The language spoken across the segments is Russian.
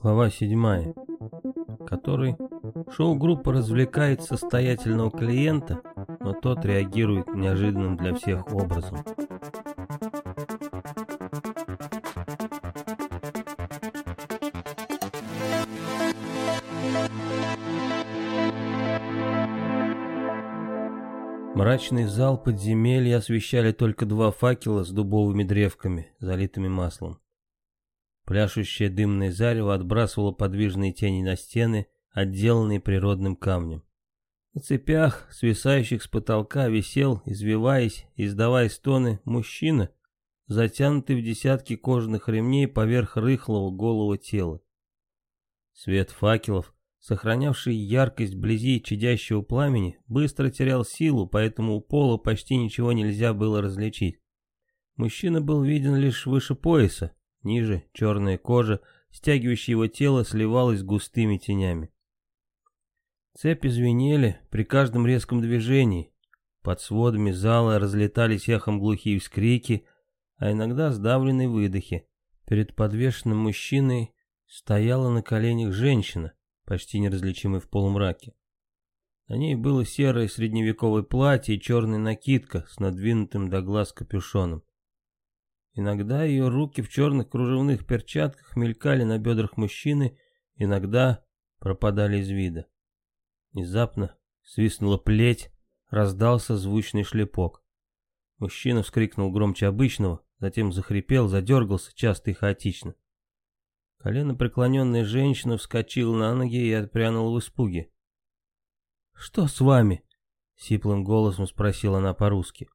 Глава 7. В которой шоу-группа развлекает состоятельного клиента, но тот реагирует неожиданным для всех образом. Мрачный зал подземелья освещали только два факела с дубовыми древками, залитыми маслом. Пляшущее дымное зарево отбрасывало подвижные тени на стены, отделанные природным камнем. На цепях, свисающих с потолка, висел, извиваясь, издавая стоны, мужчина, затянутый в десятки кожаных ремней поверх рыхлого голого тела. Свет факелов сохранявший яркость вблизи чадящего пламени, быстро терял силу, поэтому у пола почти ничего нельзя было различить. Мужчина был виден лишь выше пояса, ниже черная кожа, стягивающая его тело, сливалась с густыми тенями. Цепи звенели при каждом резком движении. Под сводами зала разлетались эхом глухие вскрики, а иногда сдавленные выдохи. Перед подвешенным мужчиной стояла на коленях женщина, почти неразличимой в полумраке. На ней было серое средневековое платье и черная накидка с надвинутым до глаз капюшоном. Иногда ее руки в черных кружевных перчатках мелькали на бедрах мужчины, иногда пропадали из вида. Внезапно свистнула плеть, раздался звучный шлепок. Мужчина вскрикнул громче обычного, затем захрипел, задергался часто и хаотично. Колено преклоненная женщина вскочила на ноги и отпрянула в испуге. «Что с вами?» — сиплым голосом спросила она по-русски.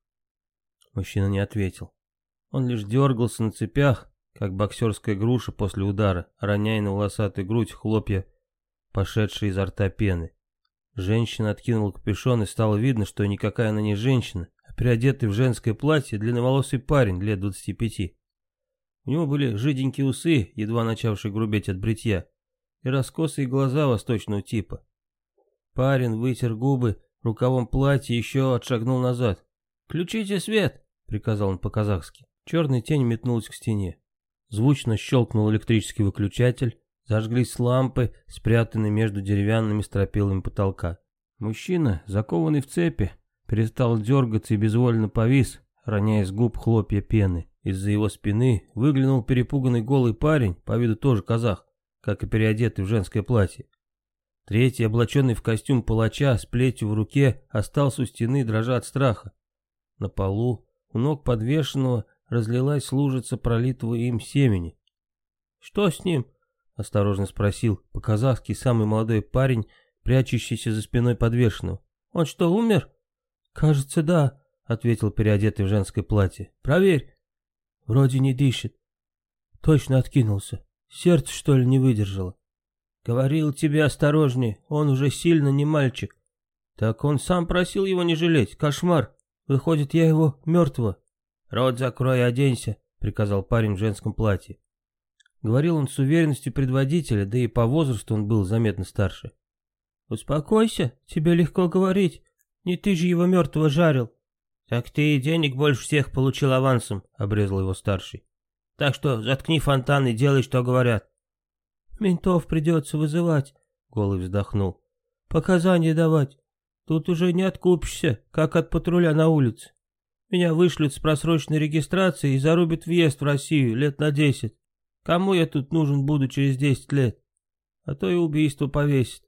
Мужчина не ответил. Он лишь дергался на цепях, как боксерская груша после удара, роняя на волосатую грудь хлопья, пошедшие изо рта пены. Женщина откинула капюшон и стало видно, что никакая она не женщина, а переодетый в женское платье длинноволосый парень лет двадцати пяти. У него были жиденькие усы, едва начавшие грубеть от бритья, и раскосые глаза восточного типа. Парень вытер губы рукавом платья и еще отшагнул назад. «Включите свет!» — приказал он по-казахски. Черная тень метнулась к стене. Звучно щелкнул электрический выключатель, зажглись лампы, спрятанные между деревянными стропилами потолка. Мужчина, закованный в цепи, перестал дергаться и безвольно повис, роняя с губ хлопья пены. Из-за его спины выглянул перепуганный голый парень, по виду тоже казах, как и переодетый в женское платье. Третий, облаченный в костюм палача с плетью в руке, остался у стены, дрожа от страха. На полу, у ног подвешенного, разлилась лужица пролитого им семени. «Что с ним?» — осторожно спросил по-казахски самый молодой парень, прячущийся за спиной подвешенного. «Он что, умер?» «Кажется, да», — ответил переодетый в женское платье. «Проверь». Вроде не дышит. Точно откинулся. Сердце, что ли, не выдержало. Говорил тебе осторожнее, он уже сильно не мальчик. Так он сам просил его не жалеть, кошмар. Выходит, я его мертвого. Рот закрой и оденься, приказал парень в женском платье. Говорил он с уверенностью предводителя, да и по возрасту он был заметно старше. «Успокойся, тебе легко говорить. Не ты же его мертвого жарил. «Так ты и денег больше всех получил авансом», — обрезал его старший. «Так что заткни фонтан и делай, что говорят». «Ментов придется вызывать», — Голый вздохнул. «Показания давать. Тут уже не откупишься, как от патруля на улице. Меня вышлют с просроченной регистрацией и зарубят въезд в Россию лет на десять. Кому я тут нужен буду через десять лет? А то и убийство повесит».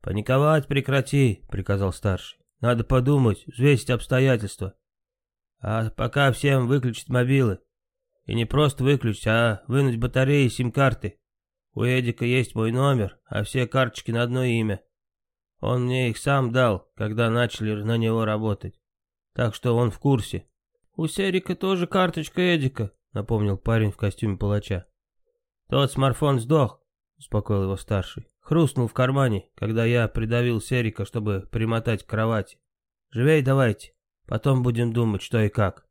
«Паниковать прекрати», — приказал старший. Надо подумать, взвесить обстоятельства. А пока всем выключить мобилы. И не просто выключить, а вынуть батареи и сим-карты. У Эдика есть мой номер, а все карточки на одно имя. Он мне их сам дал, когда начали на него работать. Так что он в курсе. У Серика тоже карточка Эдика, напомнил парень в костюме палача. Тот смартфон сдох, успокоил его старший. Хрустнул в кармане, когда я придавил Серика, чтобы примотать к кровати. Живей давайте, потом будем думать, что и как.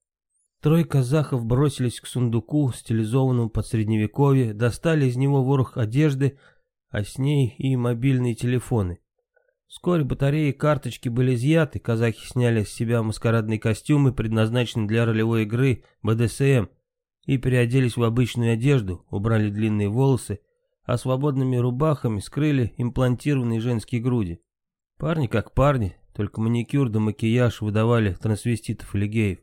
Трое казахов бросились к сундуку, стилизованному под средневековье, достали из него ворох одежды, а с ней и мобильные телефоны. Вскоре батареи и карточки были изъяты, казахи сняли с себя маскарадные костюмы, предназначенные для ролевой игры БДСМ, и переоделись в обычную одежду, убрали длинные волосы, а свободными рубахами скрыли имплантированные женские груди. Парни как парни, только маникюр да макияж выдавали трансвеститов или геев.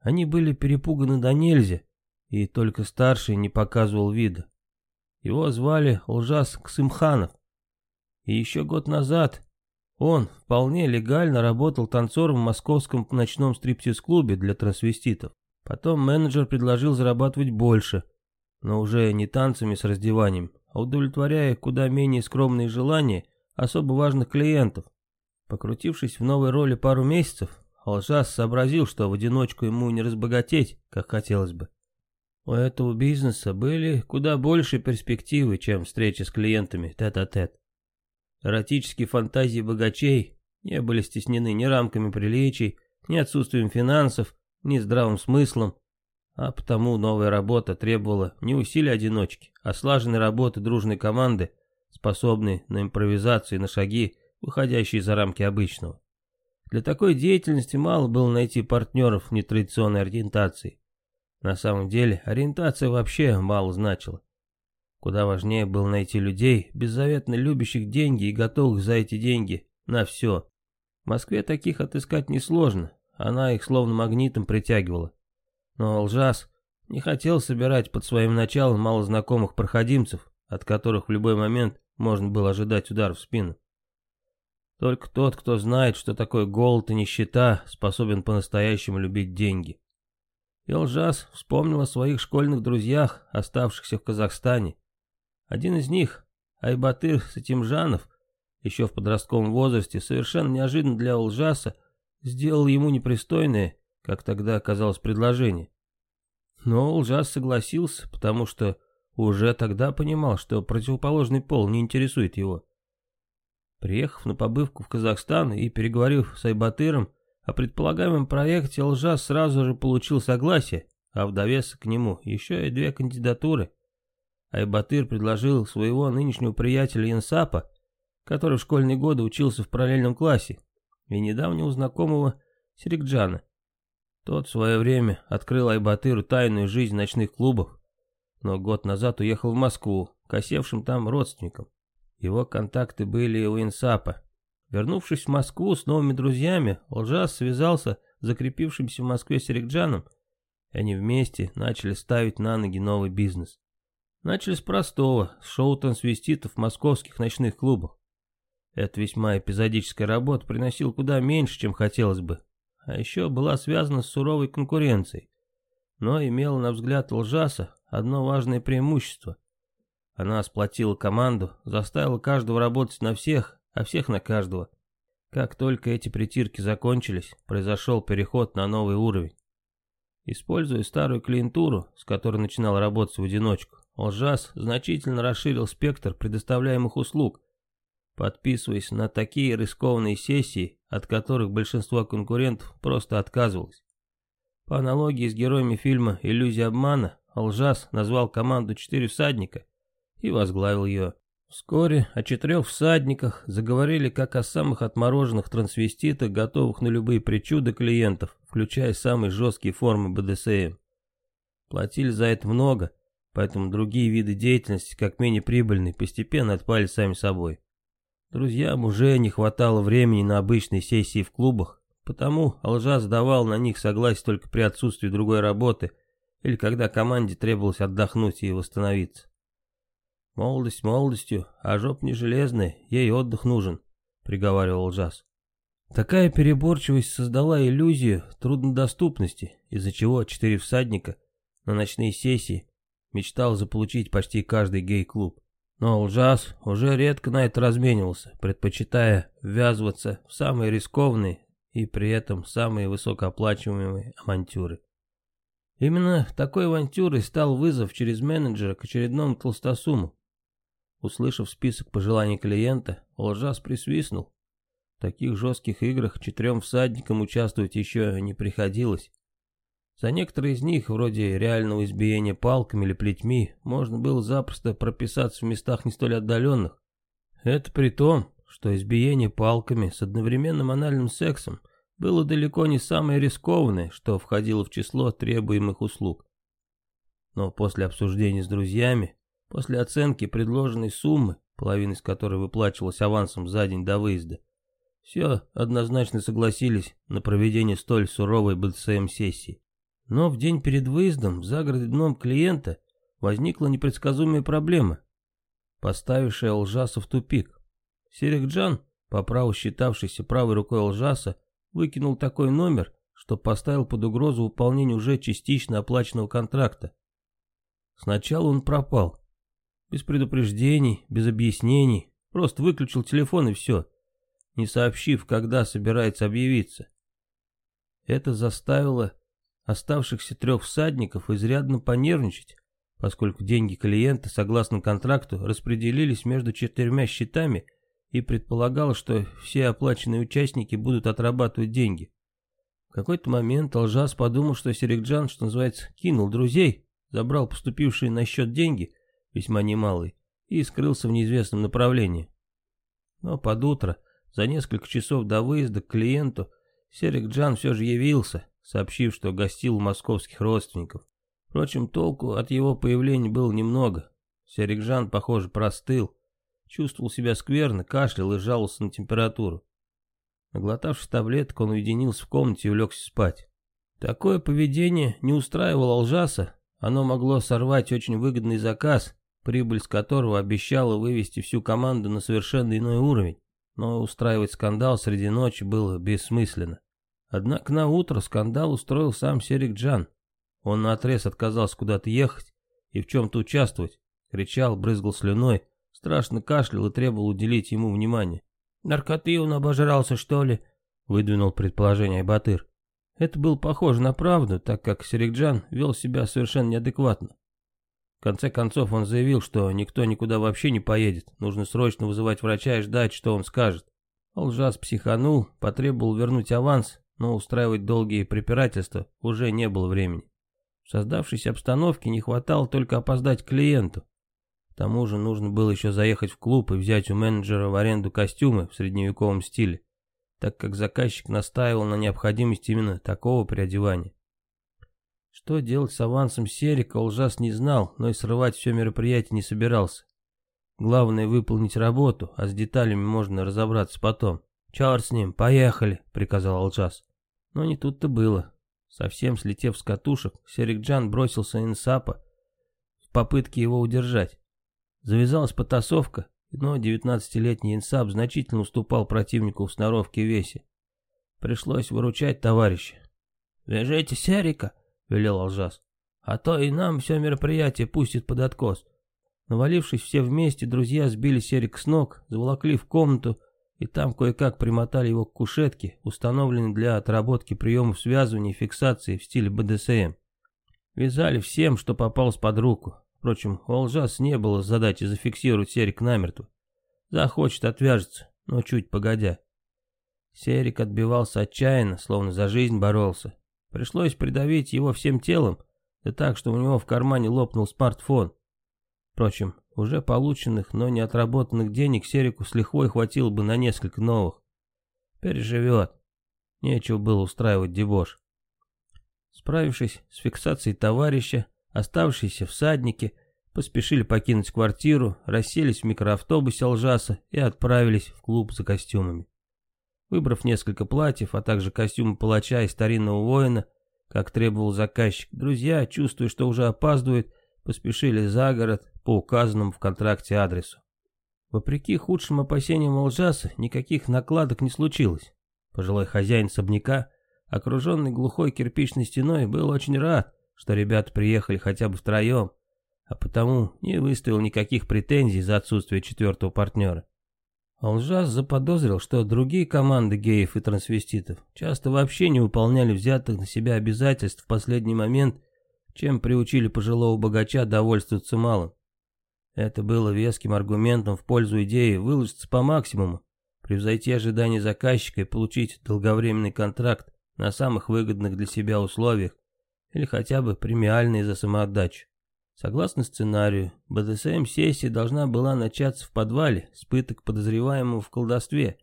Они были перепуганы до нельзя, и только старший не показывал вида. Его звали Лжас Ксымханов. И еще год назад он вполне легально работал танцором в московском ночном стриптиз-клубе для трансвеститов. Потом менеджер предложил зарабатывать больше, но уже не танцами с раздеванием, а удовлетворяя куда менее скромные желания особо важных клиентов. Покрутившись в новой роли пару месяцев, Алжас сообразил, что в одиночку ему не разбогатеть, как хотелось бы. У этого бизнеса были куда больше перспективы, чем встречи с клиентами тет-а-тет. -тет. Эротические фантазии богачей не были стеснены ни рамками приличий, ни отсутствием финансов, ни здравым смыслом, а потому новая работа требовала не усилий одиночки, а слаженной работы дружной команды, способной на импровизацию и на шаги, выходящие за рамки обычного. Для такой деятельности мало было найти партнеров нетрадиционной ориентации. На самом деле, ориентация вообще мало значила. Куда важнее было найти людей, беззаветно любящих деньги и готовых за эти деньги на все. В Москве таких отыскать несложно, она их словно магнитом притягивала. Но Лжас не хотел собирать под своим началом малознакомых проходимцев, от которых в любой момент можно было ожидать удар в спину. Только тот, кто знает, что такое голод и нищета, способен по-настоящему любить деньги. И Лжас вспомнил о своих школьных друзьях, оставшихся в Казахстане. Один из них, Айбатыр Сатимжанов, еще в подростковом возрасте, совершенно неожиданно для Лжаса, сделал ему непристойное, как тогда оказалось, предложение. Но Лжас согласился, потому что уже тогда понимал, что противоположный пол не интересует его. Приехав на побывку в Казахстан и переговорив с Айбатыром о предполагаемом проекте, Лжас сразу же получил согласие, а в довесок к нему еще и две кандидатуры. Айбатыр предложил своего нынешнего приятеля Инсапа, который в школьные годы учился в параллельном классе, и недавнего знакомого Серикджана. Тот в свое время открыл Айбатыру тайную жизнь ночных клубов, но год назад уехал в Москву, к там родственникам. Его контакты были у Инсапа. Вернувшись в Москву с новыми друзьями, Лжас связался с закрепившимся в Москве Серикджаном, и они вместе начали ставить на ноги новый бизнес. Начали с простого, с шоу-трансвеститов в московских ночных клубах. Эта весьма эпизодическая работа приносила куда меньше, чем хотелось бы. А еще была связана с суровой конкуренцией. Но имела, на взгляд Лжаса, одно важное преимущество. Она сплотила команду, заставила каждого работать на всех, а всех на каждого. Как только эти притирки закончились, произошел переход на новый уровень. Используя старую клиентуру, с которой начинал работать в одиночку, Лжас значительно расширил спектр предоставляемых услуг, подписываясь на такие рискованные сессии, от которых большинство конкурентов просто отказывалось. По аналогии с героями фильма «Иллюзия обмана», Алжас назвал команду «Четыре всадника» и возглавил ее. Вскоре о четырех всадниках заговорили как о самых отмороженных трансвеститах, готовых на любые причуды клиентов, включая самые жесткие формы БДСМ. Платили за это много, поэтому другие виды деятельности, как менее прибыльные, постепенно отпали сами собой. Друзьям уже не хватало времени на обычные сессии в клубах, потому Алжас давал на них согласие только при отсутствии другой работы или когда команде требовалось отдохнуть и восстановиться. «Молодость молодостью, а жоп не железная, ей отдых нужен», — приговаривал Алжас. Такая переборчивость создала иллюзию труднодоступности, из-за чего четыре всадника на ночные сессии мечтал заполучить почти каждый гей-клуб. Но Лжас уже редко на это разменивался, предпочитая ввязываться в самые рискованные и при этом самые высокооплачиваемые авантюры. Именно такой авантюрой стал вызов через менеджера к очередному толстосуму. Услышав список пожеланий клиента, Лжас присвистнул. В таких жестких играх четырем всадникам участвовать еще не приходилось. За некоторые из них, вроде реального избиения палками или плетьми, можно было запросто прописаться в местах не столь отдаленных. Это при том, что избиение палками с одновременным анальным сексом было далеко не самое рискованное, что входило в число требуемых услуг. Но после обсуждения с друзьями После оценки предложенной суммы, половина из которой выплачивалась авансом за день до выезда, все однозначно согласились на проведение столь суровой БДСМ-сессии. Но в день перед выездом в загородном клиента возникла непредсказуемая проблема, поставившая Лжаса в тупик. Серикджан, по праву считавшийся правой рукой Лжаса, выкинул такой номер, что поставил под угрозу выполнение уже частично оплаченного контракта. Сначала он пропал. Без предупреждений, без объяснений, просто выключил телефон и все, не сообщив, когда собирается объявиться. Это заставило оставшихся трех всадников изрядно понервничать, поскольку деньги клиента, согласно контракту, распределились между четырьмя счетами и предполагалось, что все оплаченные участники будут отрабатывать деньги. В какой-то момент Алжас подумал, что Серикджан, что называется, кинул друзей, забрал поступившие на счет деньги, весьма немалые, и скрылся в неизвестном направлении. Но под утро, за несколько часов до выезда к клиенту, Серикджан все же явился, сообщив, что гостил у московских родственников. Впрочем, толку от его появления было немного. Серикджан, похоже, простыл, чувствовал себя скверно, кашлял и жаловался на температуру. Наглотавшись таблеток, он уединился в комнате и улегся спать. Такое поведение не устраивало Алжаса, оно могло сорвать очень выгодный заказ, прибыль с которого обещала вывести всю команду на совершенно иной уровень, но устраивать скандал среди ночи было бессмысленно. Однако на утро скандал устроил сам Серик Джан. Он наотрез отказался куда-то ехать и в чем-то участвовать, кричал, брызгал слюной, страшно кашлял и требовал уделить ему внимание. «Наркоты он обожрался, что ли?» — выдвинул предположение Батыр. Это было похоже на правду, так как Серикджан вел себя совершенно неадекватно. В конце концов он заявил, что никто никуда вообще не поедет, нужно срочно вызывать врача и ждать, что он скажет. Алжас психанул, потребовал вернуть аванс, но устраивать долгие препирательства уже не было времени. В создавшейся обстановке не хватало только опоздать к клиенту. К тому же нужно было еще заехать в клуб и взять у менеджера в аренду костюмы в средневековом стиле, так как заказчик настаивал на необходимости именно такого приодевания. Что делать с авансом Серика, Лжас не знал, но и срывать все мероприятие не собирался. Главное выполнить работу, а с деталями можно разобраться потом. «Черт с ним, поехали», — приказал Алджас. Но не тут-то было. Совсем слетев с катушек, Серикджан бросился инсапа в попытке его удержать. Завязалась потасовка, но девятнадцатилетний инсап значительно уступал противнику в сноровке и весе. Пришлось выручать товарища. «Вяжите Серика», — велел Алжас, — «а то и нам все мероприятие пустит под откос». Навалившись все вместе, друзья сбили Серик с ног, заволокли в комнату и там кое-как примотали его к кушетке, установленной для отработки приемов связывания и фиксации в стиле БДСМ. Вязали всем, что попалось под руку. Впрочем, у Алжас не было задачи зафиксировать Серик намертво. Захочет, отвяжется, но чуть погодя. Серик отбивался отчаянно, словно за жизнь боролся. Пришлось придавить его всем телом, да так, что у него в кармане лопнул смартфон. Впрочем, уже полученных, но не отработанных денег Серику с лихвой хватило бы на несколько новых. Переживет. Нечего было устраивать дебош. Справившись с фиксацией товарища, оставшиеся всадники поспешили покинуть квартиру, расселись в микроавтобусе Алжаса и отправились в клуб за костюмами. Выбрав несколько платьев, а также костюмы палача и старинного воина, как требовал заказчик, друзья, чувствуя, что уже опаздывают, поспешили за город по указанному в контракте адресу. Вопреки худшим опасениям Алжаса, никаких накладок не случилось. Пожилой хозяин особняка, окруженный глухой кирпичной стеной, был очень рад, что ребята приехали хотя бы втроем, а потому не выставил никаких претензий за отсутствие четвертого партнера. Алжас заподозрил, что другие команды геев и трансвеститов часто вообще не выполняли взятых на себя обязательств в последний момент чем приучили пожилого богача довольствоваться малым. Это было веским аргументом в пользу идеи выложиться по максимуму, превзойти ожидания заказчика и получить долговременный контракт на самых выгодных для себя условиях или хотя бы премиальные за самоотдачу. Согласно сценарию, БДСМ-сессия должна была начаться в подвале с пыток подозреваемого в колдовстве.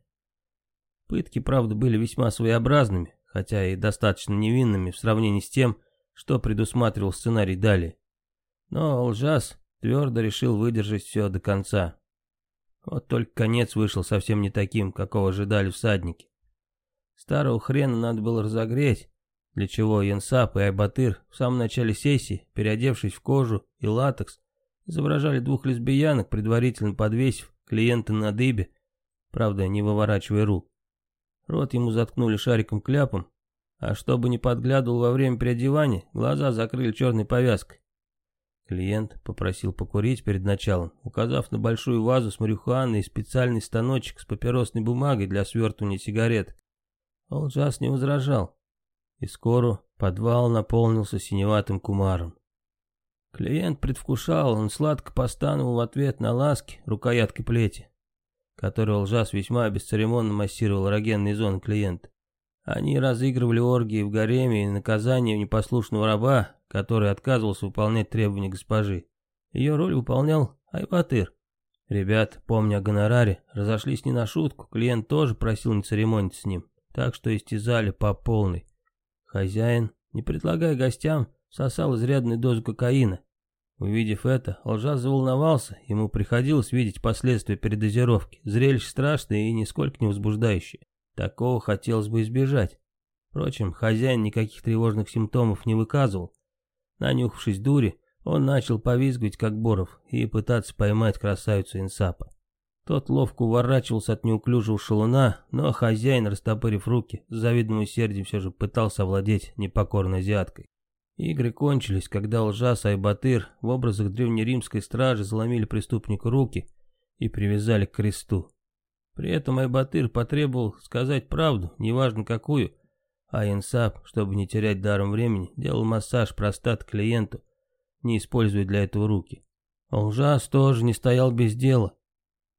Пытки, правда, были весьма своеобразными, хотя и достаточно невинными в сравнении с тем, что предусматривал сценарий далее. Но Лжас твердо решил выдержать все до конца. Вот только конец вышел совсем не таким, какого ожидали всадники. Старого хрена надо было разогреть, для чего Янсап и Айбатыр в самом начале сессии, переодевшись в кожу и латекс, изображали двух лесбиянок, предварительно подвесив клиента на дыбе, правда, не выворачивая рук. Рот ему заткнули шариком-кляпом, а чтобы не подглядывал во время переодевания, глаза закрыли черной повязкой. Клиент попросил покурить перед началом, указав на большую вазу с марихуаной и специальный станочек с папиросной бумагой для свертывания сигарет. Олджас не возражал, и скоро подвал наполнился синеватым кумаром. Клиент предвкушал, он сладко постановал в ответ на ласки рукояткой плети, которой Лжас весьма бесцеремонно массировал эрогенные зоны клиента. Они разыгрывали оргии в гареме и наказание непослушного раба, который отказывался выполнять требования госпожи. Ее роль выполнял Айватыр. Ребят, помня о гонораре, разошлись не на шутку, клиент тоже просил не церемониться с ним, так что истязали по полной. Хозяин, не предлагая гостям, сосал изрядную дозу кокаина. Увидев это, Лжа заволновался, ему приходилось видеть последствия передозировки, зрелище страшное и нисколько не возбуждающее. Такого хотелось бы избежать. Впрочем, хозяин никаких тревожных симптомов не выказывал. Нанюхавшись дури, он начал повизгивать, как Боров, и пытаться поймать красавицу Инсапа. Тот ловко уворачивался от неуклюжего шалуна, но хозяин, растопырив руки, с завидным усердием все же пытался овладеть непокорной азиаткой. Игры кончились, когда Лжас и Айбатыр в образах древнеримской стражи заломили преступнику руки и привязали к кресту. При этом Айбатыр потребовал сказать правду, неважно какую, а Инсап, чтобы не терять даром времени, делал массаж простат клиенту, не используя для этого руки. Лжас тоже не стоял без дела.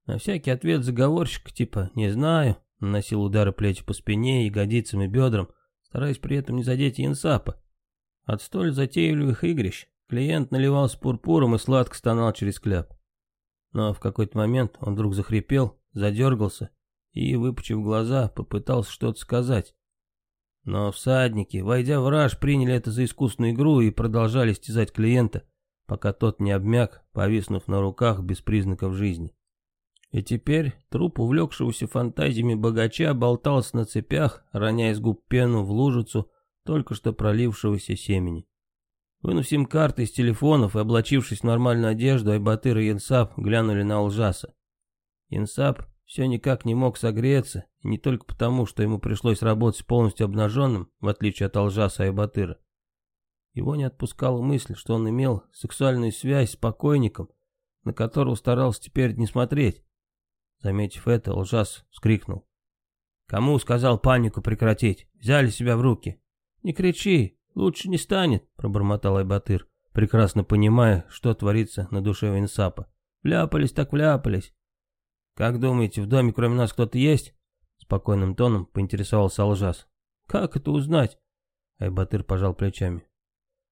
На всякий ответ заговорщик типа «не знаю», наносил удары плеч по спине, ягодицам и бедрам, стараясь при этом не задеть Инсапа. От столь затейливых игрищ клиент наливался пурпуром и сладко стонал через кляп. Но в какой-то момент он вдруг захрипел, задергался и, выпучив глаза, попытался что-то сказать. Но всадники, войдя в раж, приняли это за искусственную игру и продолжали стязать клиента, пока тот не обмяк, повиснув на руках без признаков жизни. И теперь труп увлекшегося фантазиями богача болтался на цепях, роняя с губ пену в лужицу только что пролившегося семени. Вынув сим-карты из телефонов и облачившись в нормальную одежду, Айбатыр и Янсап глянули на Алжаса. Инсап все никак не мог согреться, и не только потому, что ему пришлось работать полностью обнаженным, в отличие от Алжаса и Батыра. Его не отпускала мысль, что он имел сексуальную связь с покойником, на которого старался теперь не смотреть. Заметив это, Алжас вскрикнул. «Кому сказал панику прекратить? Взяли себя в руки!» «Не кричи, лучше не станет», — пробормотал Айбатыр, прекрасно понимая, что творится на душе Винсапа. «Вляпались так вляпались. «Как думаете, в доме кроме нас кто-то есть?» Спокойным тоном поинтересовался Алжас. «Как это узнать?» Айбатыр пожал плечами.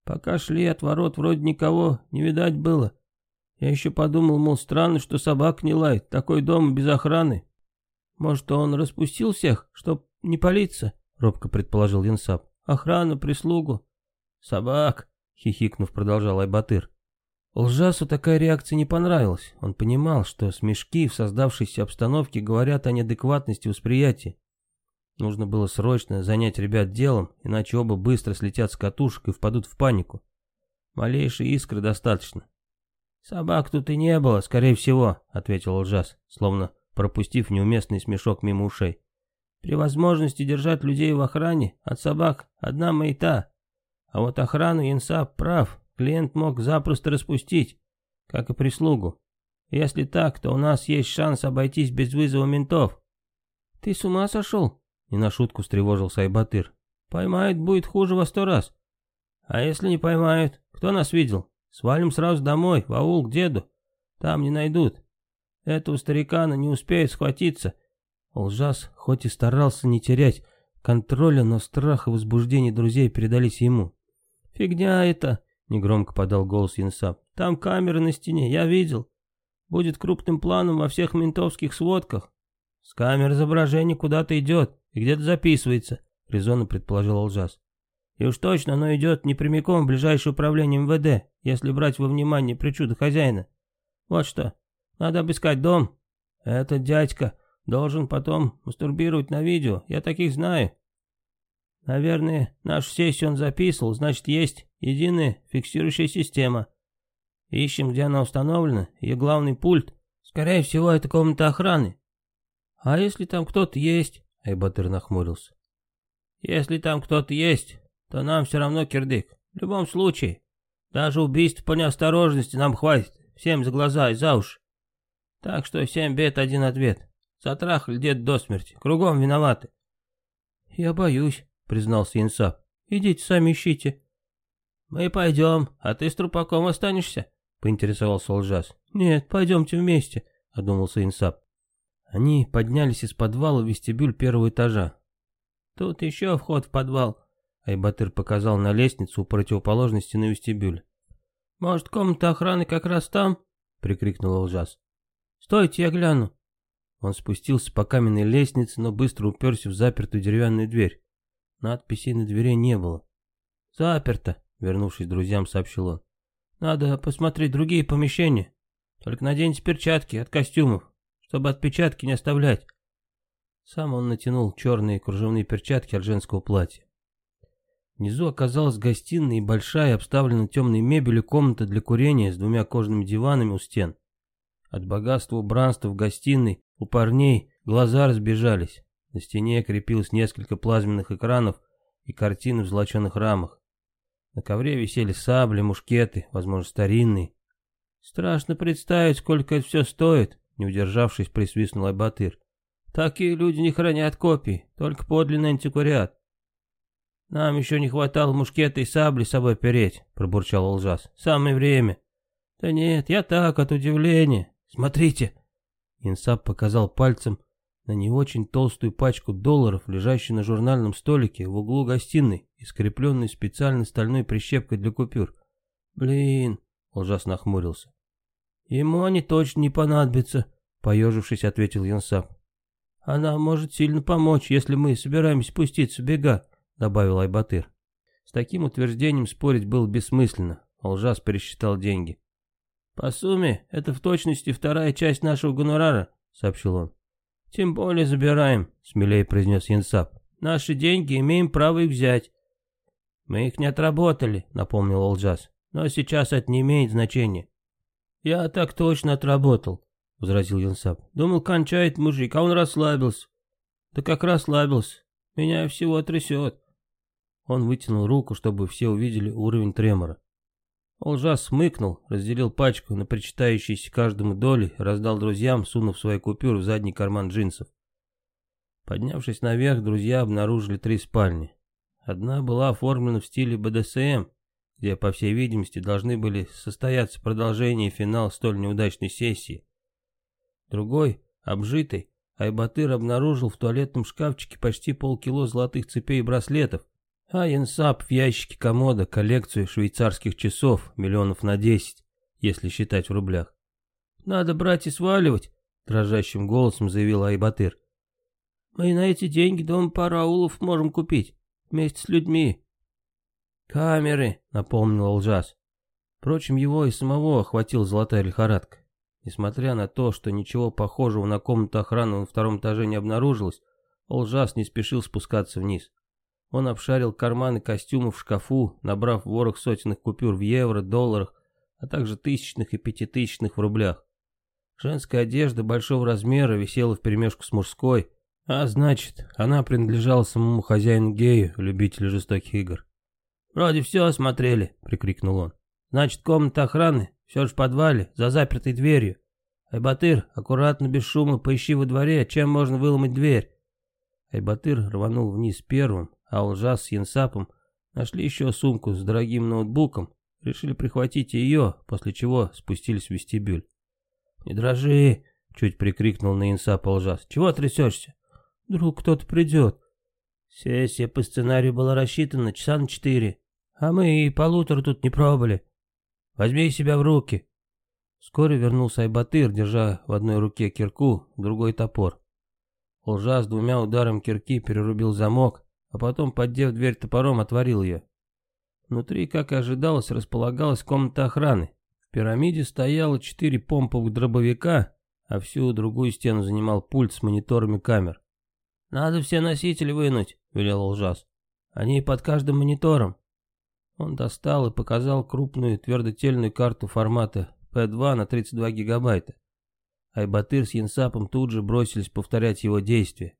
«Пока шли от ворот, вроде никого не видать было. Я еще подумал, мол, странно, что собак не лает, такой дом без охраны. Может, он распустил всех, чтоб не палиться?» Робко предположил Янсап. «Охрану, прислугу». «Собак», хихикнув, продолжал Айбатыр. Лжасу такая реакция не понравилась. Он понимал, что смешки в создавшейся обстановке говорят о неадекватности восприятия. Нужно было срочно занять ребят делом, иначе оба быстро слетят с катушек и впадут в панику. Малейшей искры достаточно. «Собак тут и не было, скорее всего», — ответил Лжас, словно пропустив неуместный смешок мимо ушей. «При возможности держать людей в охране от собак одна маята. А вот охрану Инсап прав, клиент мог запросто распустить, как и прислугу. Если так, то у нас есть шанс обойтись без вызова ментов. Ты с ума сошел? Не на шутку встревожился Айбатыр. Поймают будет хуже во сто раз. А если не поймают, кто нас видел? Свалим сразу домой, в аул к деду. Там не найдут. Этого старикана не успеют схватиться. Лжас хоть и старался не терять контроля, но страх и возбуждение друзей передались ему. «Фигня это!» Негромко подал голос Янсап. Там камеры на стене, я видел. Будет крупным планом во всех ментовских сводках. С камер изображение куда-то идет и где-то записывается, резонно предположил Алжас. И уж точно оно идет не прямиком в ближайшее управление МВД, если брать во внимание причуды хозяина. Вот что, надо обыскать дом. Этот дядька должен потом мастурбировать на видео, я таких знаю. Наверное, нашу сессию он записывал, значит есть единая фиксирующая система. Ищем, где она установлена, ее главный пульт. Скорее всего, это комната охраны. А если там кто-то есть? Айбатыр нахмурился. Если там кто-то есть, то нам все равно кирдык. В любом случае, даже убийств по неосторожности нам хватит. Всем за глаза и за уши. Так что семь бед, один ответ. Затрахали дед до смерти. Кругом виноваты. Я боюсь, признался Инсап. Идите сами ищите. Мы пойдем, а ты с трупаком останешься? Поинтересовался Лжас. Нет, пойдемте вместе, одумался Инсап. Они поднялись из подвала в вестибюль первого этажа. Тут еще вход в подвал. Айбатыр показал на лестницу у противоположной стены вестибюля. «Может, комната охраны как раз там?» — прикрикнул Лжас. «Стойте, я гляну». Он спустился по каменной лестнице, но быстро уперся в запертую деревянную дверь. Надписей на двери не было. «Заперто», — вернувшись друзьям, сообщил он. «Надо посмотреть другие помещения. Только наденьте перчатки от костюмов, чтобы отпечатки не оставлять». Сам он натянул черные кружевные перчатки от женского платья. Внизу оказалась гостиная и большая, обставленная темной мебелью комната для курения с двумя кожаными диванами у стен. От богатства убранства в гостиной у парней глаза разбежались. На стене крепилось несколько плазменных экранов и картины в золоченых рамах. На ковре висели сабли, мушкеты, возможно, старинные. «Страшно представить, сколько это все стоит», — не удержавшись, присвистнул Айбатыр. «Такие люди не хранят копий, только подлинный антиквариат. «Нам еще не хватало мушкета и сабли с собой переть», — пробурчал Олжас. «Самое время». «Да нет, я так, от удивления. Смотрите». Инсап показал пальцем на не очень толстую пачку долларов, лежащую на журнальном столике в углу гостиной скрепленной специальной стальной прищепкой для купюр. «Блин», — Олжас нахмурился. «Ему они точно не понадобятся», — поежившись, ответил Янсап. «Она может сильно помочь, если мы собираемся спуститься в бега. — добавил Айбатыр. С таким утверждением спорить было бессмысленно. Алжас пересчитал деньги. «По сумме, это в точности вторая часть нашего гонорара», — сообщил он. «Тем более забираем», — смелее произнес Янсап. «Наши деньги имеем право их взять». «Мы их не отработали», — напомнил Алжас. «Но сейчас это не имеет значения». «Я так точно отработал», — возразил Янсап. «Думал, кончает мужик, а он расслабился». «Да как расслабился? Меня всего трясет». Он вытянул руку, чтобы все увидели уровень тремора. Олжас смыкнул, разделил пачку на причитающиеся каждому доли, раздал друзьям, сунув свои купюры в задний карман джинсов. Поднявшись наверх, друзья обнаружили три спальни. Одна была оформлена в стиле БДСМ, где, по всей видимости, должны были состояться продолжение и финал столь неудачной сессии. Другой, обжитый, Айбатыр обнаружил в туалетном шкафчике почти полкило золотых цепей и браслетов, а Янсап в ящике комода коллекцию швейцарских часов миллионов на десять, если считать в рублях. «Надо брать и сваливать», — дрожащим голосом заявил Айбатыр. «Мы на эти деньги дом пару аулов можем купить, вместе с людьми». «Камеры», — напомнил Лжас. Впрочем, его и самого охватила золотая лихорадка. Несмотря на то, что ничего похожего на комнату охраны на втором этаже не обнаружилось, Олжас не спешил спускаться вниз. Он обшарил карманы костюмов в шкафу, набрав ворох сотенных купюр в евро, долларах, а также тысячных и пятитысячных в рублях. Женская одежда большого размера висела вперемешку с мужской, а значит, она принадлежала самому хозяину гею, любителю жестоких игр. «Вроде все осмотрели», — прикрикнул он. «Значит, комната охраны, все же в подвале, за запертой дверью. Айбатыр, аккуратно, без шума, поищи во дворе, чем можно выломать дверь». Айбатыр рванул вниз первым, а Алжас с Янсапом нашли еще сумку с дорогим ноутбуком, решили прихватить ее, после чего спустились в вестибюль. «Не дрожи!» — чуть прикрикнул на Янсапа Алжас. «Чего трясешься? Вдруг кто-то придет?» Сессия по сценарию была рассчитана часа на четыре, а мы и полутора тут не пробовали. Возьми себя в руки. Вскоре вернулся Айбатыр, держа в одной руке кирку, другой топор. Лжа с двумя ударами кирки перерубил замок, а потом, поддев дверь топором, отворил ее. Внутри, как и ожидалось, располагалась комната охраны. В пирамиде стояло четыре помповых дробовика, а всю другую стену занимал пульт с мониторами камер. «Надо все носители вынуть», — велел Лжас. «Они под каждым монитором». Он достал и показал крупную твердотельную карту формата P2 на 32 гигабайта. Айбатыр с Янсапом тут же бросились повторять его действия.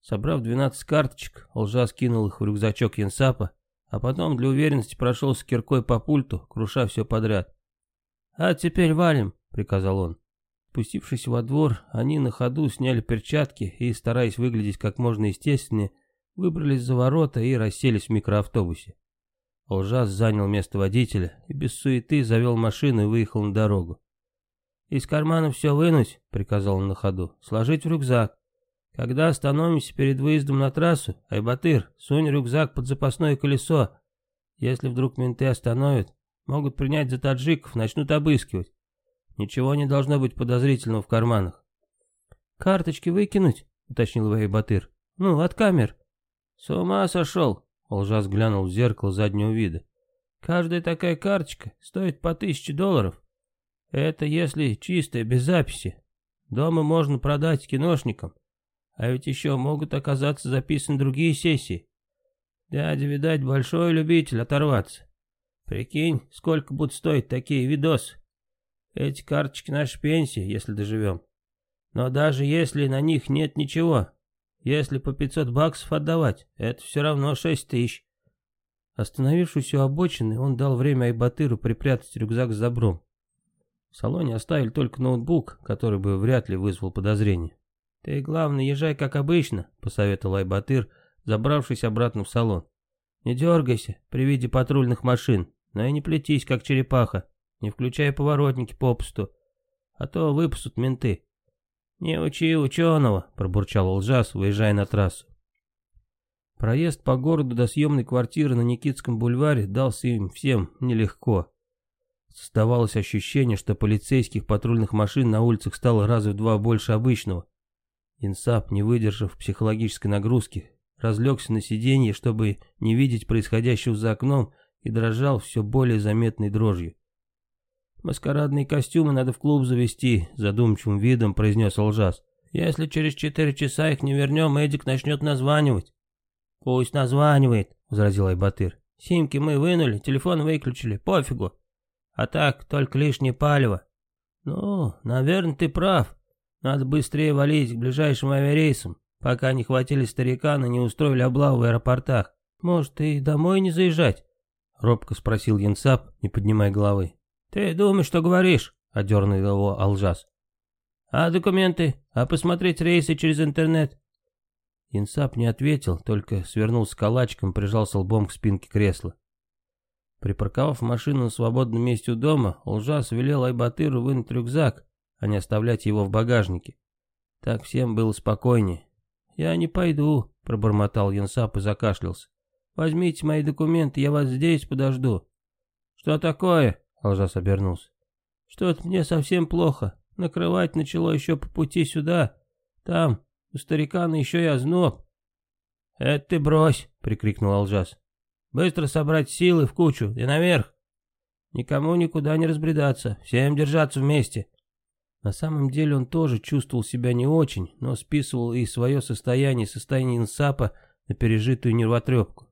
Собрав 12 карточек, Лжа скинул их в рюкзачок Янсапа, а потом для уверенности прошел с киркой по пульту, круша все подряд. «А теперь валим», — приказал он. Спустившись во двор, они на ходу сняли перчатки и, стараясь выглядеть как можно естественнее, выбрались за ворота и расселись в микроавтобусе. Лжас занял место водителя и без суеты завел машину и выехал на дорогу. «Из кармана все вынуть», — приказал он на ходу, — «сложить в рюкзак. Когда остановимся перед выездом на трассу, Айбатыр, сунь рюкзак под запасное колесо. Если вдруг менты остановят, могут принять за таджиков, начнут обыскивать. Ничего не должно быть подозрительного в карманах». «Карточки выкинуть?» — уточнил Айбатыр. «Ну, от камер». «С ума сошел», Лжас глянул в зеркало заднего вида. «Каждая такая карточка стоит по тысяче долларов. Это если чистая, без записи. Дома можно продать киношникам. А ведь еще могут оказаться записаны другие сессии. Дядя, видать, большой любитель оторваться. Прикинь, сколько будут стоить такие видосы. Эти карточки нашей пенсии, если доживем. Но даже если на них нет ничего, если по 500 баксов отдавать, это все равно 6 тысяч. Остановившись у обочины, он дал время Айбатыру припрятать рюкзак с добром. В салоне оставили только ноутбук, который бы вряд ли вызвал подозрения. «Ты, главное, езжай как обычно», — посоветовал Айбатыр, забравшись обратно в салон. «Не дергайся при виде патрульных машин, но и не плетись, как черепаха, не включай поворотники попусту, а то выпустят менты». «Не учи ученого», — пробурчал Лжас, выезжая на трассу. Проезд по городу до съемной квартиры на Никитском бульваре дался им всем нелегко. Создавалось ощущение, что полицейских патрульных машин на улицах стало раза в два больше обычного. Инсап, не выдержав психологической нагрузки, разлегся на сиденье, чтобы не видеть происходящего за окном, и дрожал все более заметной дрожью. «Маскарадные костюмы надо в клуб завести», — задумчивым видом произнес Алжас. «Если через четыре часа их не вернем, Эдик начнет названивать». «Пусть названивает», — возразил Айбатыр. «Симки мы вынули, телефон выключили, пофигу. А так, только лишнее палево». «Ну, наверное, ты прав. Надо быстрее валить к ближайшим авиарейсам, пока не хватили старикана и не устроили облаву в аэропортах. Может, и домой не заезжать?» — робко спросил Янсап, не поднимая головы. «Ты думаешь, что говоришь?» — одернул его Алжас. «А документы? А посмотреть рейсы через интернет?» Инсап не ответил, только свернулся калачиком, прижался лбом к спинке кресла. Припарковав машину на свободном месте у дома, Лжас велел Айбатыру вынуть рюкзак, а не оставлять его в багажнике. Так всем было спокойнее. «Я не пойду», — пробормотал Янсап и закашлялся. «Возьмите мои документы, я вас здесь подожду». «Что такое?» — Алжас обернулся. «Что-то мне совсем плохо. Накрывать начало еще по пути сюда. Там, у старикана еще и озноб». «Это ты брось!» — прикрикнул Алжас. «Быстро собрать силы в кучу и наверх. Никому никуда не разбредаться, всем держаться вместе». На самом деле он тоже чувствовал себя не очень, но списывал и свое состояние, состояние инсапа на пережитую нервотрепку.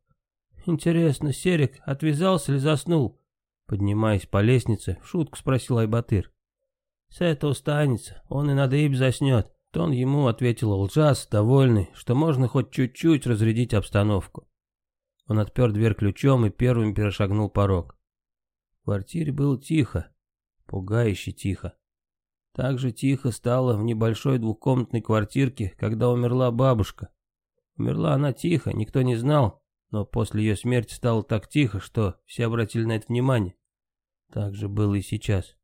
«Интересно, Серик отвязался или заснул?» Поднимаясь по лестнице, в шутку спросил Айбатыр. «С этого станется, он и на дыб заснет». Тон ему ответил Лджас, довольный, что можно хоть чуть-чуть разрядить обстановку. Он отпер дверь ключом и первым перешагнул порог. В квартире было тихо, пугающе тихо. Так же тихо стало в небольшой двухкомнатной квартирке, когда умерла бабушка. Умерла она тихо, никто не знал, но после ее смерти стало так тихо, что все обратили на это внимание. Так же было и сейчас.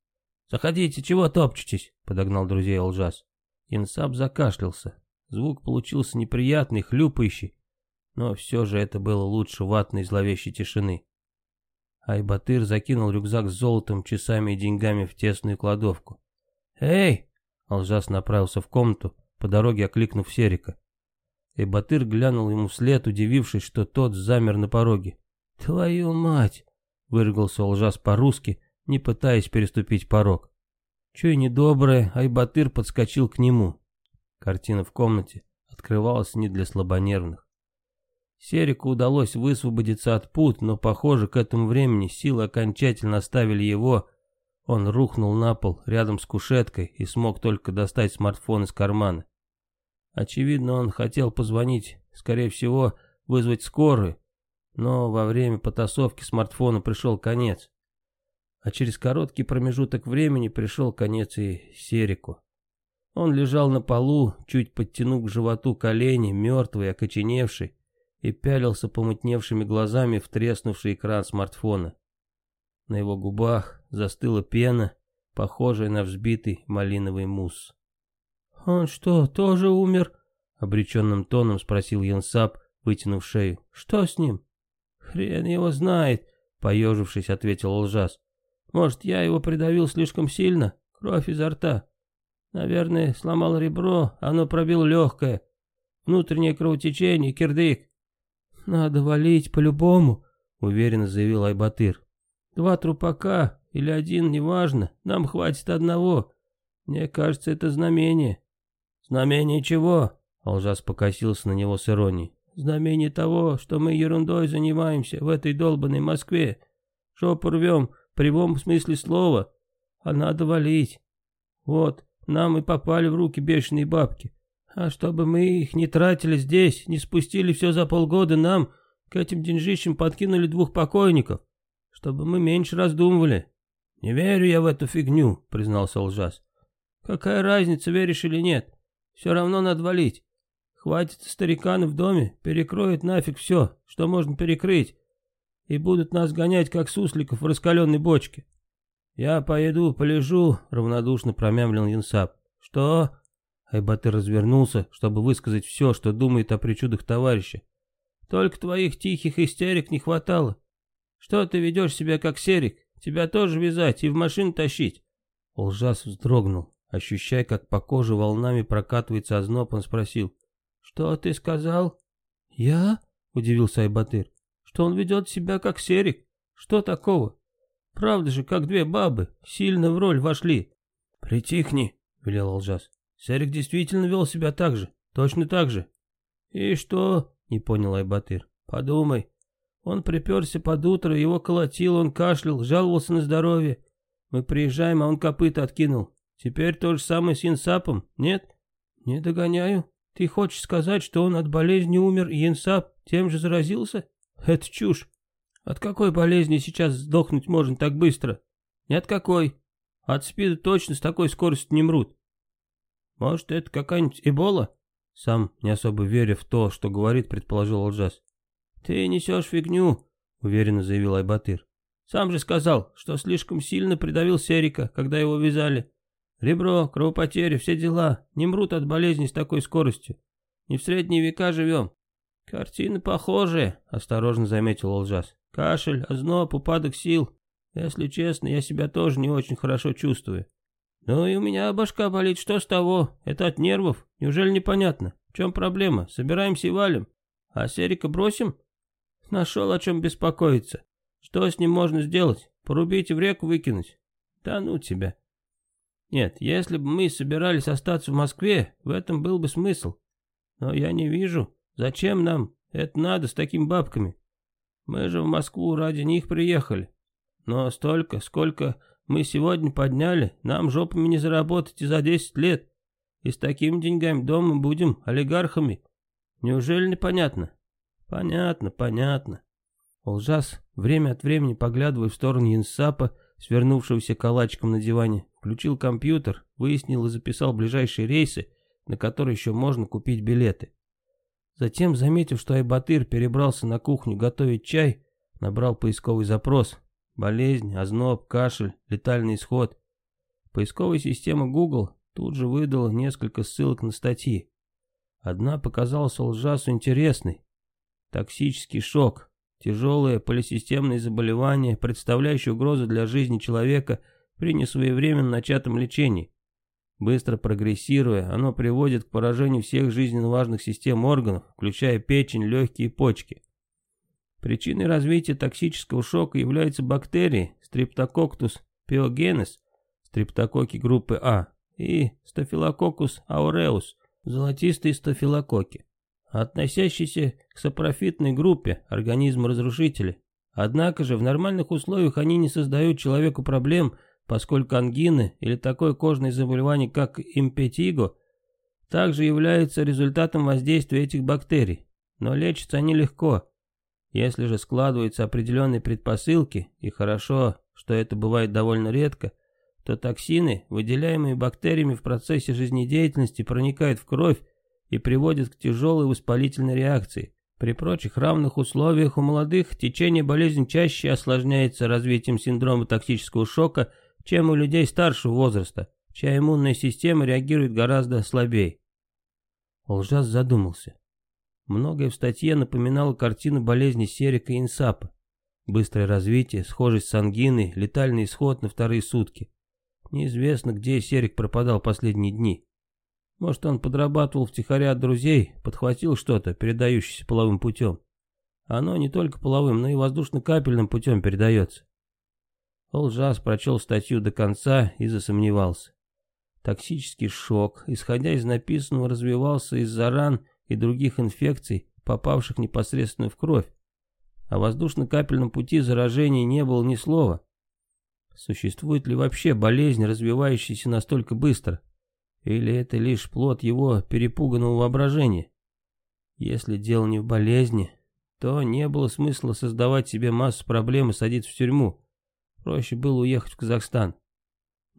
«Заходите, чего топчетесь?» — подогнал друзей Алжас. Инсаб закашлялся. Звук получился неприятный, хлюпающий, но все же это было лучше ватной зловещей тишины. Айбатыр закинул рюкзак с золотом, часами и деньгами в тесную кладовку. «Эй!» — Алжас направился в комнату, по дороге окликнув Серика. и Батыр глянул ему вслед, удивившись, что тот замер на пороге. «Твою мать!» — выругался Олжас по-русски, не пытаясь переступить порог. Чуя недоброе, Айбатыр подскочил к нему. Картина в комнате открывалась не для слабонервных. Серику удалось высвободиться от пут, но, похоже, к этому времени силы окончательно оставили его. Он рухнул на пол рядом с кушеткой и смог только достать смартфон из кармана. Очевидно, он хотел позвонить, скорее всего, вызвать скорую, но во время потасовки смартфона пришел конец. А через короткий промежуток времени пришел конец и Серику. Он лежал на полу, чуть подтянув к животу колени, мертвый, окоченевший, и пялился помутневшими глазами в треснувший экран смартфона. На его губах застыла пена, похожая на взбитый малиновый мусс. «Он что, тоже умер?» — обреченным тоном спросил Янсап, вытянув шею. «Что с ним?» «Хрен его знает», — поежившись, ответил Лжас. «Может, я его придавил слишком сильно? Кровь изо рта. Наверное, сломал ребро, оно пробил легкое. Внутреннее кровотечение, кирдык». «Надо валить по-любому», — уверенно заявил Айбатыр. «Два трупака или один, неважно, нам хватит одного. Мне кажется, это знамение». «Знамение чего?» Алжас покосился на него с иронией. «Знамение того, что мы ерундой занимаемся в этой долбанной Москве. Жопу рвем в прямом смысле слова, а надо валить. Вот, нам и попали в руки бешеные бабки. А чтобы мы их не тратили здесь, не спустили все за полгода, нам к этим деньжищам подкинули двух покойников, чтобы мы меньше раздумывали». «Не верю я в эту фигню», — признался Лжас. «Какая разница, веришь или нет? Все равно надо валить. Хватит старикана в доме, перекроет нафиг все, что можно перекрыть, и будут нас гонять, как сусликов в раскаленной бочке. Я поеду, полежу, равнодушно промямлил Янсап. Что? Айбаты развернулся, чтобы высказать все, что думает о причудах товарища. Только твоих тихих истерик не хватало. Что ты ведешь себя как серик? Тебя тоже вязать и в машину тащить. Лжас вздрогнул. Ощущая, как по коже волнами прокатывается озноб, он спросил. «Что ты сказал?» «Я?» — удивился Айбатыр. «Что он ведет себя как серик? Что такого? Правда же, как две бабы, сильно в роль вошли». «Притихни», — велел Алжас. «Серик действительно вел себя так же, точно так же». «И что?» — не понял Айбатыр. «Подумай. Он приперся под утро, его колотил, он кашлял, жаловался на здоровье. Мы приезжаем, а он копыта откинул. Теперь то же самое с Янсапом, нет? Не догоняю. Ты хочешь сказать, что он от болезни умер, и Янсап тем же заразился? Это чушь. От какой болезни сейчас сдохнуть можно так быстро? Ни от какой. От спида точно с такой скоростью не мрут. Может, это какая-нибудь эбола? Сам, не особо веря в то, что говорит, предположил Алджас. Ты несешь фигню, уверенно заявил Айбатыр. Сам же сказал, что слишком сильно придавил Серика, когда его вязали. Ребро, кровопотери, все дела. Не мрут от болезни с такой скоростью. Не в средние века живем. Картина похожая, осторожно заметил Олжас. Кашель, озноб, упадок сил. Если честно, я себя тоже не очень хорошо чувствую. Ну и у меня башка болит, что с того? Это от нервов. Неужели непонятно? В чем проблема? Собираемся и валим. А Серика бросим? Нашел о чем беспокоиться. Что с ним можно сделать? Порубить и в реку выкинуть? Да ну тебя. Нет, если бы мы собирались остаться в Москве, в этом был бы смысл. Но я не вижу, зачем нам это надо с такими бабками. Мы же в Москву ради них приехали. Но столько, сколько мы сегодня подняли, нам жопами не заработать и за 10 лет. И с такими деньгами дома будем олигархами. Неужели непонятно? Понятно, понятно. Лжас, время от времени поглядывая в сторону Янсапа, свернувшегося калачиком на диване, включил компьютер, выяснил и записал ближайшие рейсы, на которые еще можно купить билеты. Затем, заметив, что Айбатыр перебрался на кухню готовить чай, набрал поисковый запрос. Болезнь, озноб, кашель, летальный исход. Поисковая система Google тут же выдала несколько ссылок на статьи. Одна показалась Лжасу интересной. Токсический шок, тяжелое полисистемное заболевание, представляющее угрозу для жизни человека – при несвоевременно начатом лечении. Быстро прогрессируя, оно приводит к поражению всех жизненно важных систем органов, включая печень, легкие и почки. Причиной развития токсического шока являются бактерии Streptococcus pyogenes, стрептококи группы А, и Staphylococcus aureus, золотистые стафилококки, относящиеся к сапрофитной группе организма-разрушителей. Однако же в нормальных условиях они не создают человеку проблем, поскольку ангины или такое кожное заболевание, как импетиго, также являются результатом воздействия этих бактерий, но лечатся они легко. Если же складываются определенные предпосылки, и хорошо, что это бывает довольно редко, то токсины, выделяемые бактериями в процессе жизнедеятельности, проникают в кровь и приводят к тяжелой воспалительной реакции. При прочих равных условиях у молодых течение болезни чаще осложняется развитием синдрома токсического шока, чем у людей старшего возраста, чья иммунная система реагирует гораздо слабее. Лжас задумался. Многое в статье напоминало картину болезни Серика и Инсапа. Быстрое развитие, схожесть с ангиной, летальный исход на вторые сутки. Неизвестно, где Серик пропадал последние дни. Может, он подрабатывал втихаря от друзей, подхватил что-то, передающееся половым путем. Оно не только половым, но и воздушно-капельным путем передается. Олжас прочел статью до конца и засомневался. Токсический шок, исходя из написанного, развивался из-за ран и других инфекций, попавших непосредственно в кровь. О воздушно-капельном пути заражения не было ни слова. Существует ли вообще болезнь, развивающаяся настолько быстро? Или это лишь плод его перепуганного воображения? Если дело не в болезни, то не было смысла создавать себе массу проблем и садиться в тюрьму. Проще было уехать в Казахстан.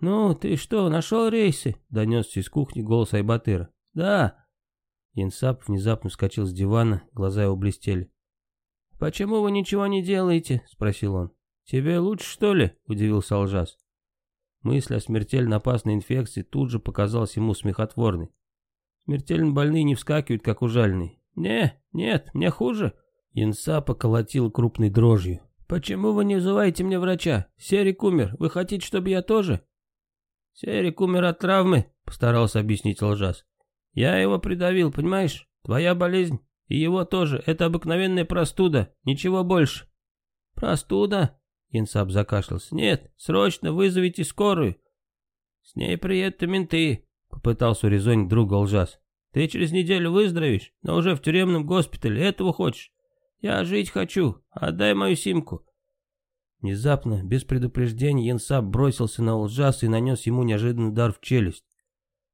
«Ну, ты что, нашел рейсы?» — донесся из кухни голос Айбатыра. «Да». Инсап внезапно вскочил с дивана, глаза его блестели. «Почему вы ничего не делаете?» — спросил он. «Тебе лучше, что ли?» — удивился Алжас. Мысль о смертельно опасной инфекции тут же показалась ему смехотворной. Смертельно больные не вскакивают, как ужальные. «Не, нет, мне хуже». Инса поколотил крупной дрожью. «Почему вы не вызываете мне врача? Серик умер. Вы хотите, чтобы я тоже?» «Серик умер от травмы», — постарался объяснить Лжас. «Я его придавил, понимаешь? Твоя болезнь и его тоже. Это обыкновенная простуда, ничего больше». «Простуда?» Инсап закашлялся. «Нет, срочно вызовите скорую». «С ней приедут менты», — попытался урезонить друга лжас. «Ты через неделю выздоровеешь, но уже в тюремном госпитале. Этого хочешь? Я жить хочу. Отдай мою симку». Внезапно, без предупреждения, Янсап бросился на Лжаса и нанес ему неожиданный удар в челюсть.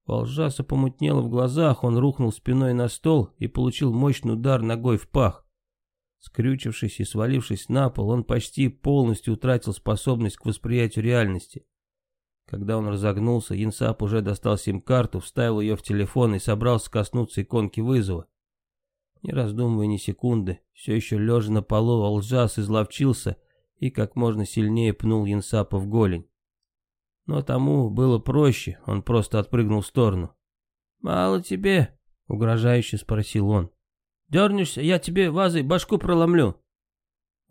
У Лжаса помутнело в глазах, он рухнул спиной на стол и получил мощный удар ногой в пах. Скрючившись и свалившись на пол, он почти полностью утратил способность к восприятию реальности. Когда он разогнулся, Янсап уже достал сим-карту, вставил ее в телефон и собрался коснуться иконки вызова. Не раздумывая ни секунды, все еще лежа на полу, Алжас изловчился и как можно сильнее пнул Янсапа в голень. Но тому было проще, он просто отпрыгнул в сторону. «Мало тебе?» — угрожающе спросил он. Дернешься, я тебе вазой башку проломлю.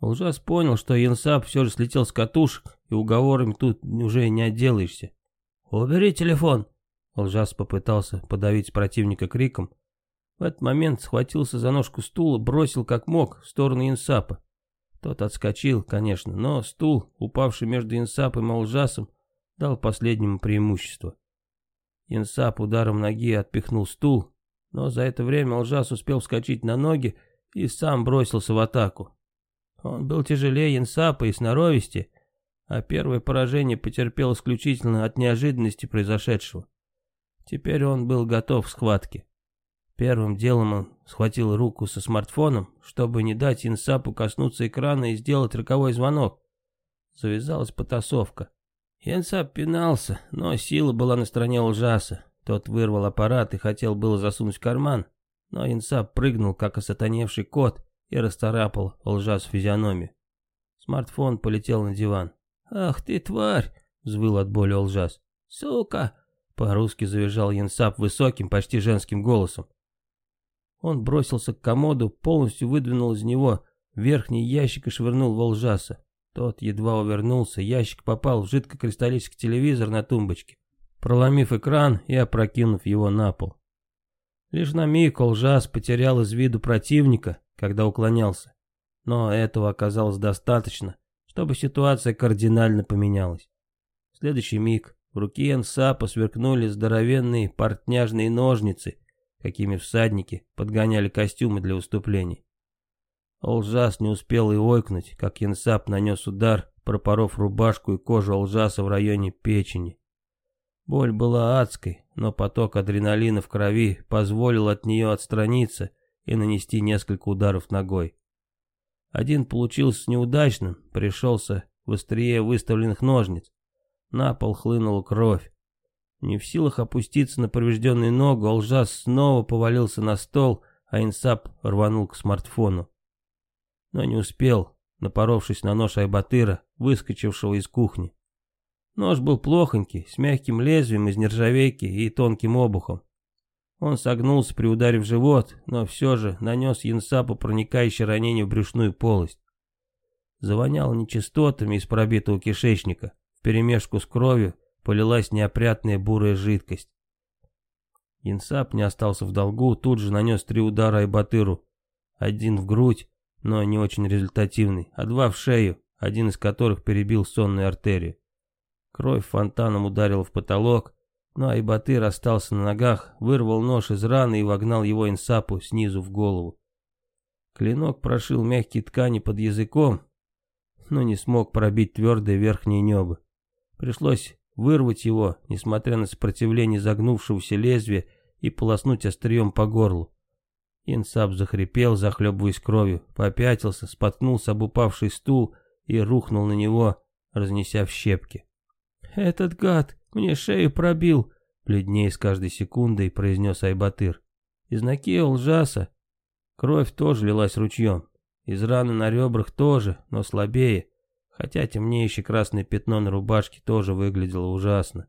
Лжас понял, что Янсап все же слетел с катушек, и уговорами тут уже не отделаешься. «Убери телефон!» Лжас попытался подавить противника криком. В этот момент схватился за ножку стула, бросил как мог в сторону Инсапа. Тот отскочил, конечно, но стул, упавший между Инсапом и Лжасом, дал последнему преимущество. Инсап ударом ноги отпихнул стул, но за это время Лжас успел вскочить на ноги и сам бросился в атаку. Он был тяжелее Янсапа и сноровисти, а первое поражение потерпел исключительно от неожиданности произошедшего. Теперь он был готов к схватке. Первым делом он схватил руку со смартфоном, чтобы не дать Инсапу коснуться экрана и сделать роковой звонок. Завязалась потасовка. Инсап пинался, но сила была на стороне Лжаса. Тот вырвал аппарат и хотел было засунуть в карман, но Инсап прыгнул, как осатаневший кот, и расцарапал лжас физиономию. Смартфон полетел на диван. «Ах ты, тварь!» — взвыл от боли лжас. «Сука!» — по-русски завизжал Янсап высоким, почти женским голосом. Он бросился к комоду, полностью выдвинул из него верхний ящик и швырнул Волжаса. Тот едва увернулся, ящик попал в жидкокристаллический телевизор на тумбочке. Проломив экран и опрокинув его на пол. Лишь на миг Олжас потерял из виду противника, когда уклонялся. Но этого оказалось достаточно, чтобы ситуация кардинально поменялась. В следующий миг в руке Энсапа сверкнули здоровенные портняжные ножницы, какими всадники подгоняли костюмы для выступлений. Олжас не успел и ойкнуть, как Янсап нанес удар, пропоров рубашку и кожу Олжаса в районе печени. Боль была адской, но поток адреналина в крови позволил от нее отстраниться и нанести несколько ударов ногой. Один получился неудачным, пришелся в острие выставленных ножниц. На пол хлынула кровь. Не в силах опуститься на поврежденную ногу, Алжас снова повалился на стол, а Инсап рванул к смартфону. Но не успел, напоровшись на нож Айбатыра, выскочившего из кухни. Нож был плохонький, с мягким лезвием из нержавейки и тонким обухом. Он согнулся при ударе в живот, но все же нанес Янсапу проникающее ранение в брюшную полость. Завоняло нечистотами из пробитого кишечника. В перемешку с кровью полилась неопрятная бурая жидкость. Янсап не остался в долгу, тут же нанес три удара Айбатыру. Один в грудь, но не очень результативный, а два в шею, один из которых перебил сонную артерию. Кровь фонтаном ударила в потолок, но Айбатыр остался на ногах, вырвал нож из раны и вогнал его инсапу снизу в голову. Клинок прошил мягкие ткани под языком, но не смог пробить твердое верхнее небо. Пришлось вырвать его, несмотря на сопротивление загнувшегося лезвия, и полоснуть острием по горлу. Инсап захрипел, захлебываясь кровью, попятился, споткнулся об упавший стул и рухнул на него, разнеся в щепки. «Этот гад мне шею пробил», — бледнее с каждой секундой произнес Айбатыр. Из ноги лжаса кровь тоже лилась ручьем. Из раны на ребрах тоже, но слабее, хотя темнеющее красное пятно на рубашке тоже выглядело ужасно.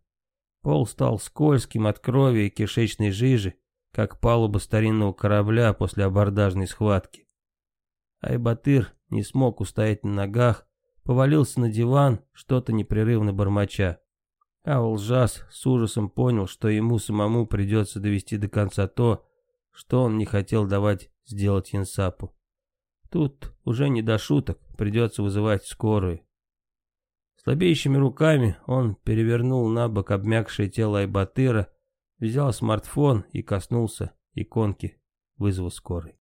Пол стал скользким от крови и кишечной жижи, как палуба старинного корабля после абордажной схватки. Айбатыр не смог устоять на ногах, повалился на диван, что-то непрерывно бормоча. А Олжас с ужасом понял, что ему самому придется довести до конца то, что он не хотел давать сделать Янсапу. Тут уже не до шуток, придется вызывать скорую. Слабеющими руками он перевернул на бок обмякшее тело Айбатыра, взял смартфон и коснулся иконки вызова скорой.